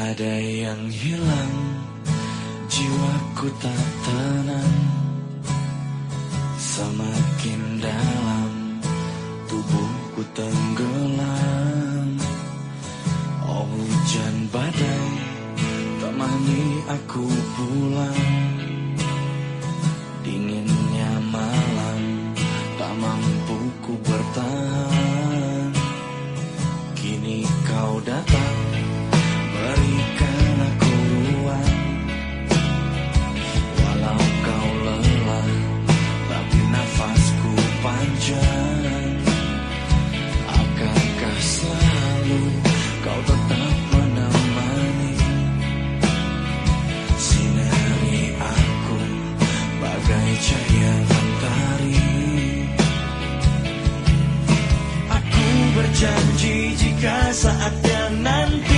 ada yang hilang Jiwaku tak tenang. Semakin dalam Tubuhku tenggelam. Oh hujan badai Temani aku pulang. Dinginnya malam Tak mampu ku bertahan. Jika saatnya nanti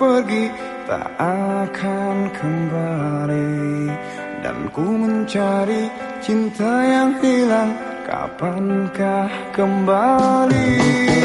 pergi tak akan kembali. Dan ku mencari cinta yang hilang Kapankah kembali?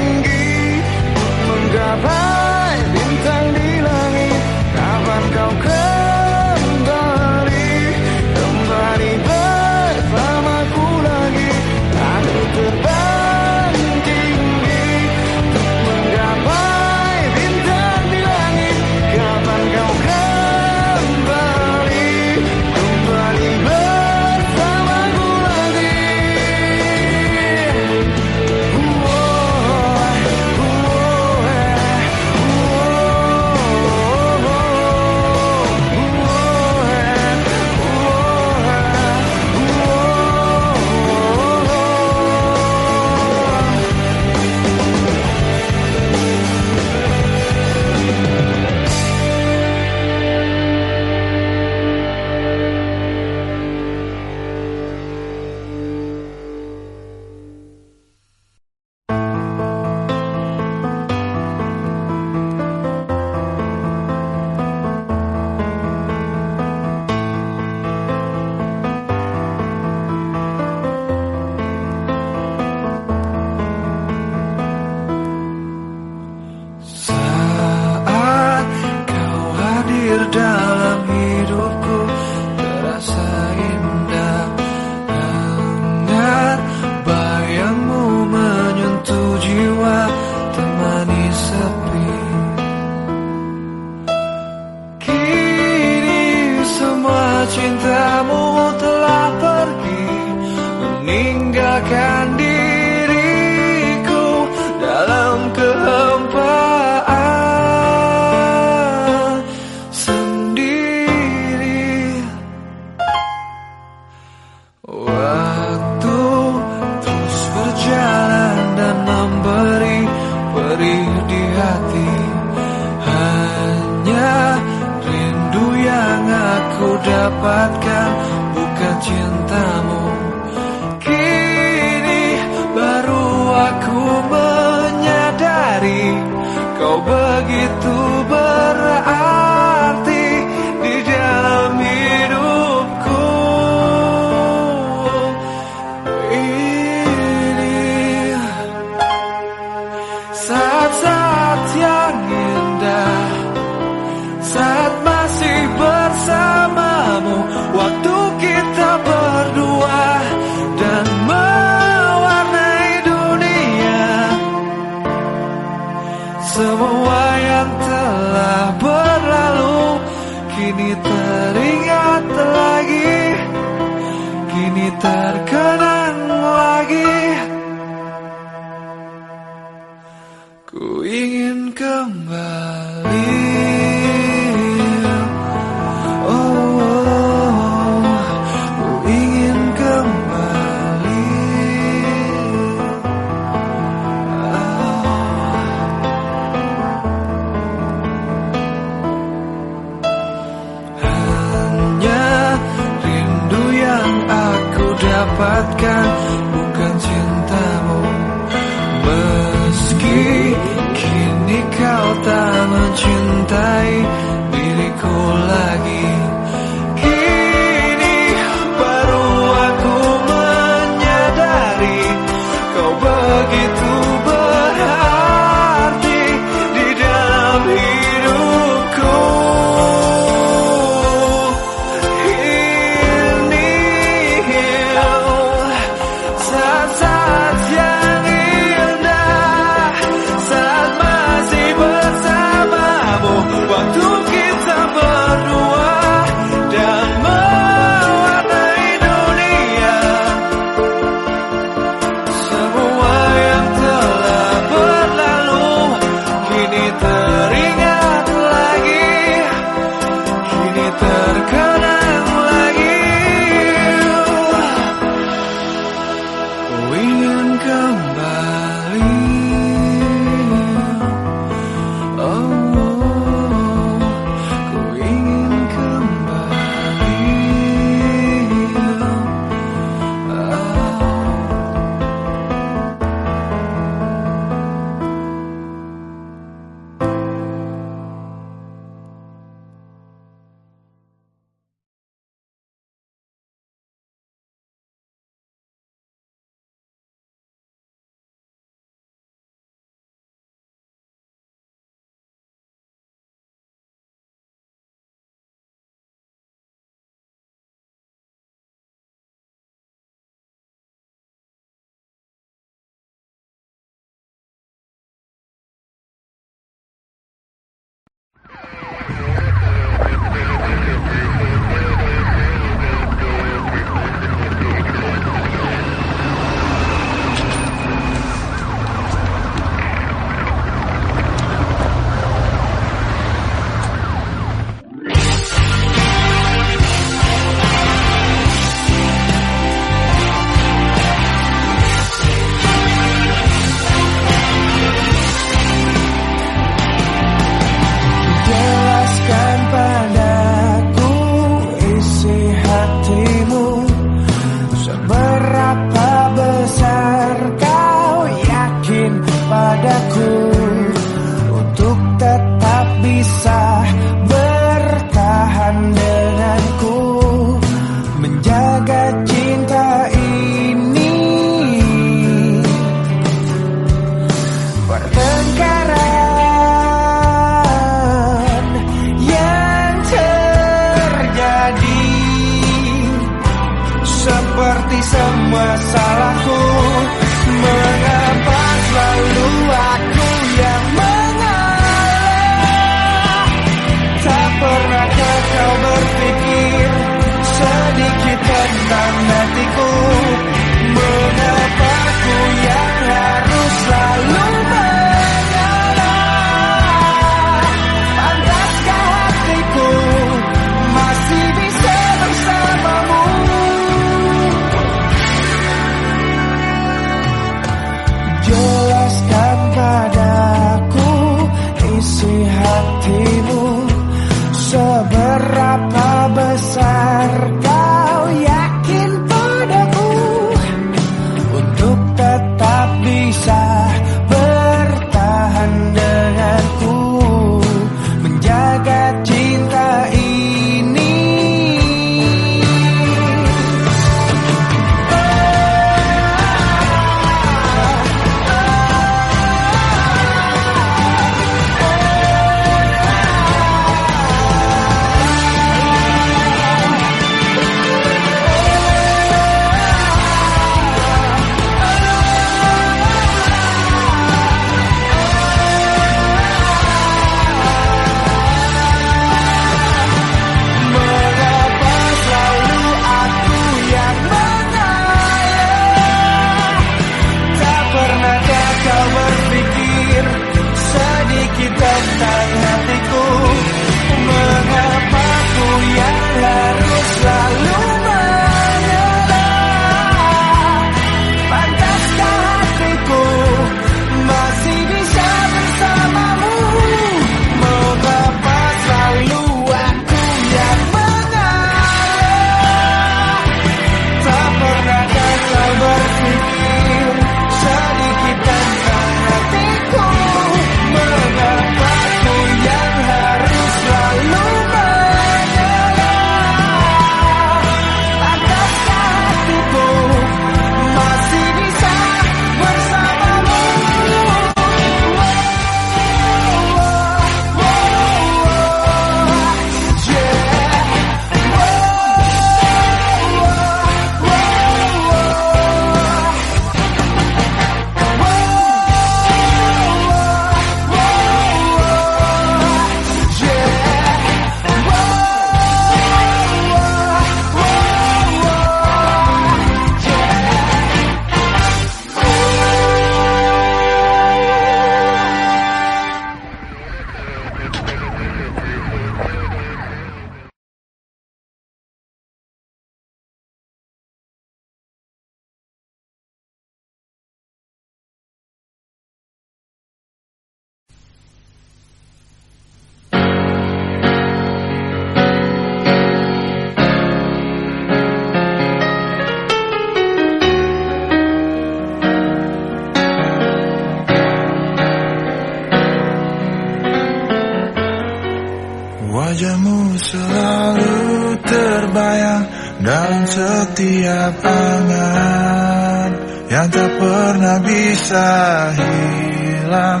Bisa hilang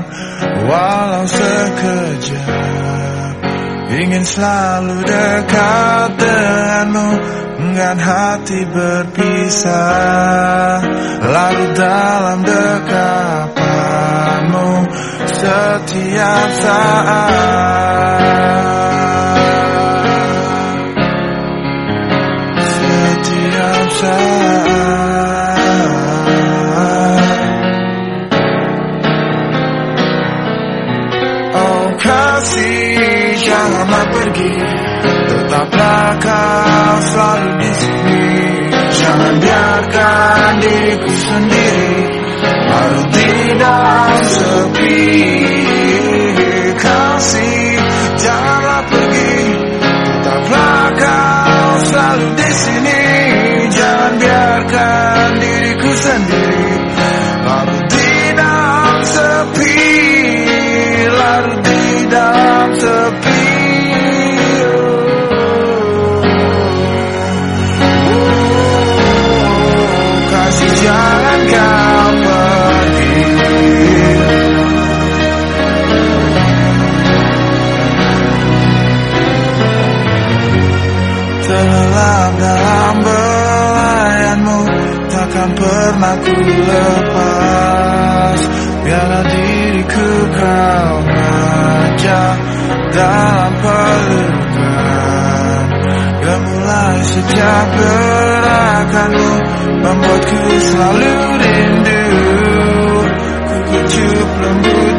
walau sekejap. Ingin selalu dekat denganmu dengan hati berpisah. Larut dalam dekapanmu setiap saat janganlah pergi. Tetaplah kau selalu di sini. Jangan biarkan diriku sendiri Lalu tidak sepi. Kasih janganlah pergi. Tetaplah kau selalu di sini. Jangan biarkan diriku sendiri pernah ku lepas Biarlah diriku kau ajak dalam pelukan. Gemulai sejak gerakanmu Membuatku selalu rindu. Ku kecup lembut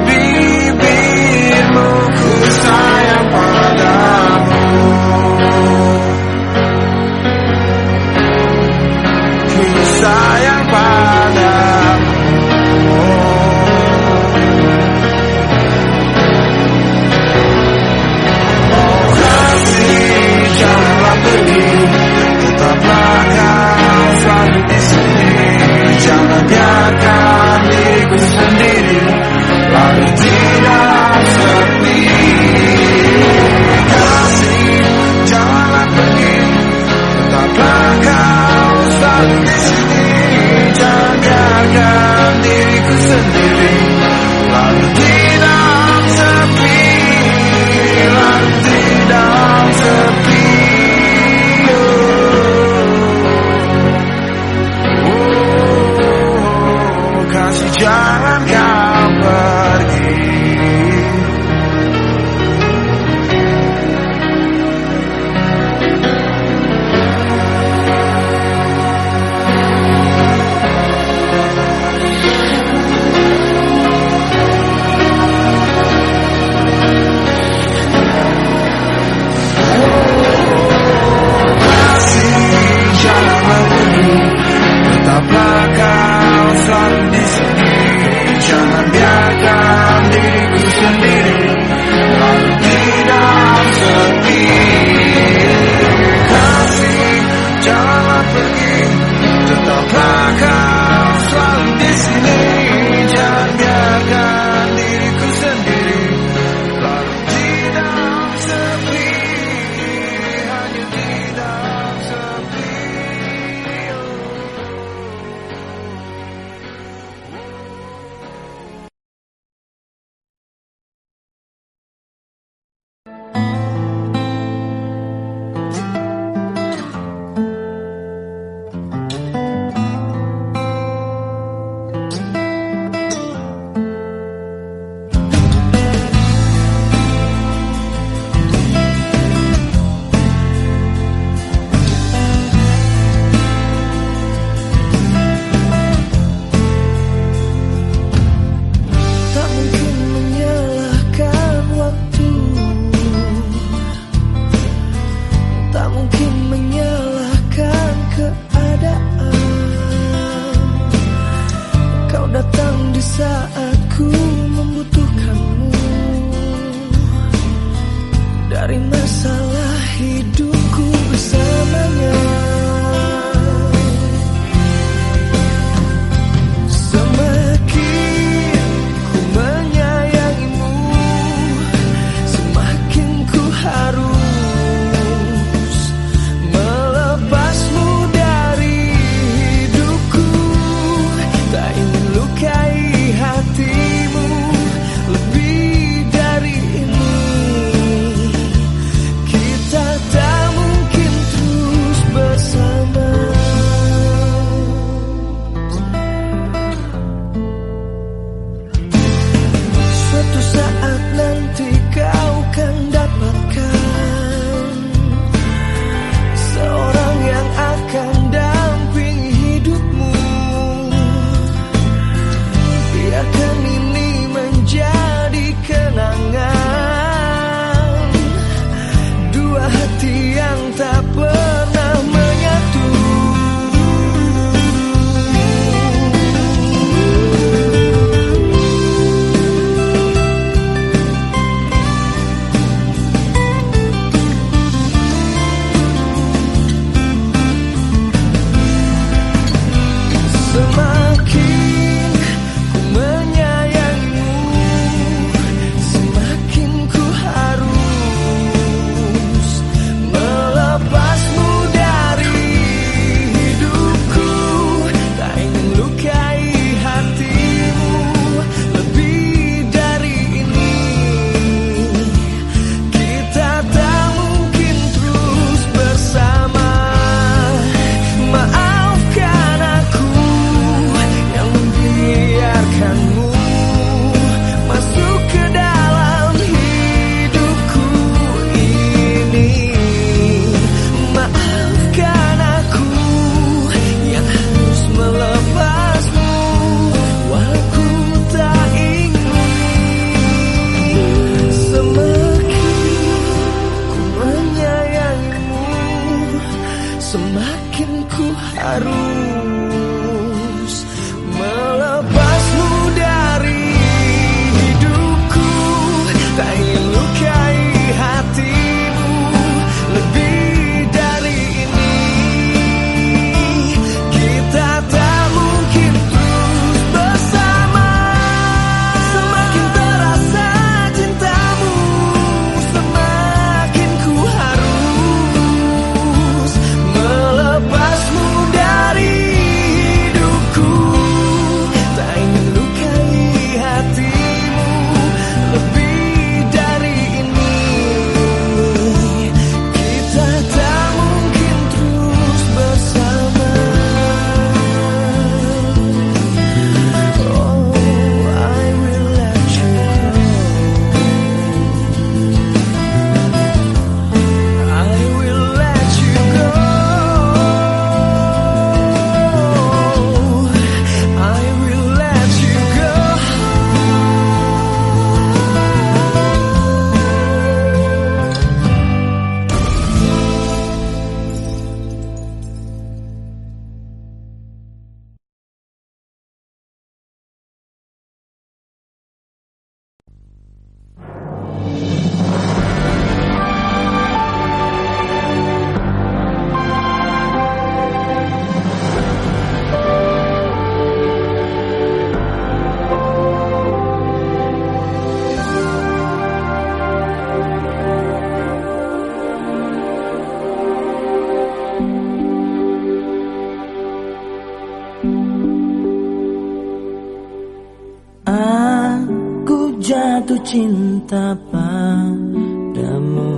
cinta padamu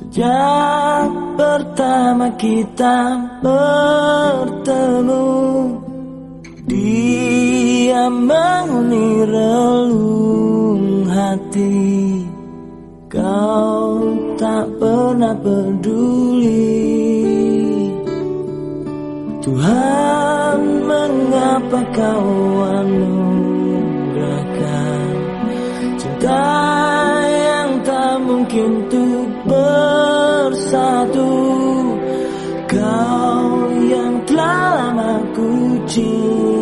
Sejak pertama kita bertemu Dia mengira relung hati. Kau tak pernah peduli. Tuhan mengapa kau anugerah Cinta yang tak mungkin untuk bersatu. Kau yang telah lama ku cinta.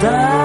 да.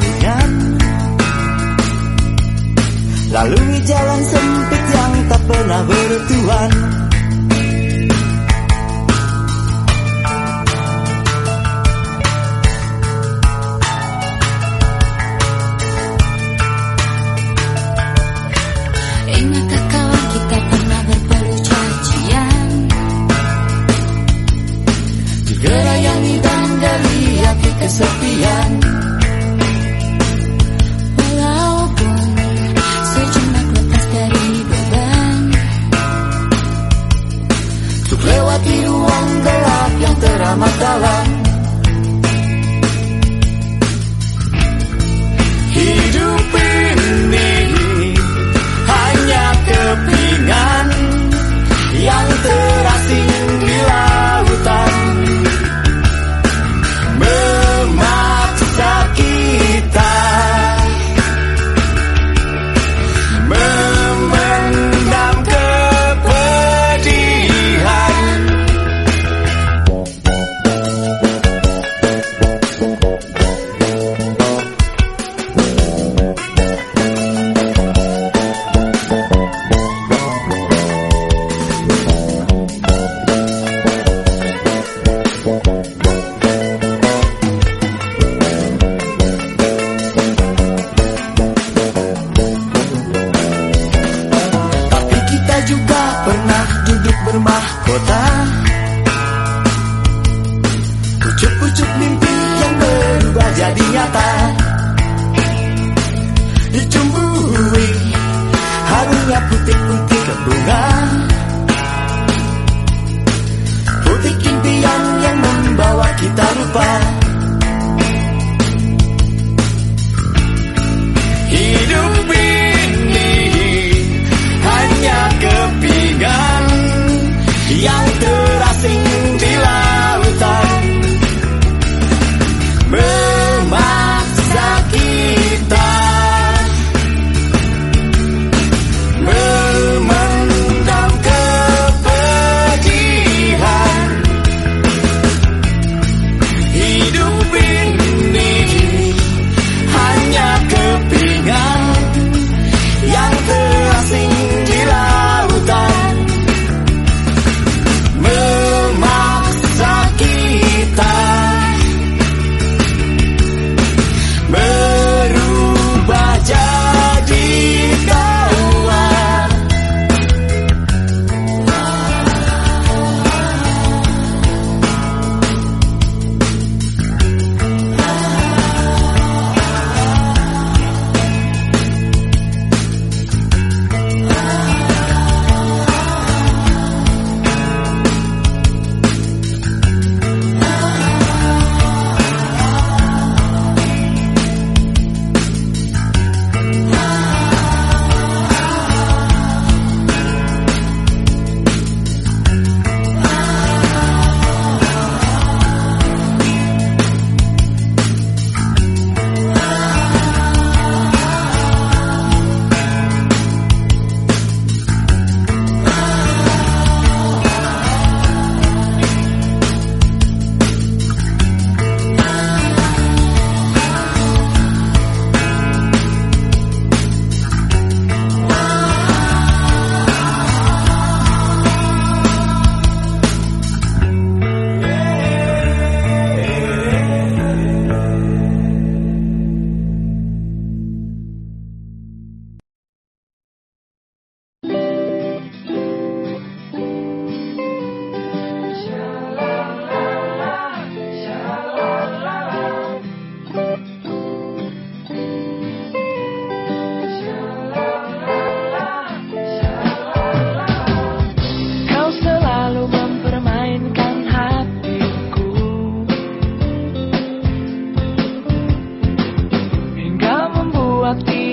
ringan Lalui jalan sempit yang tak pernah bertuan.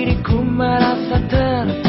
Ku merasa tertekan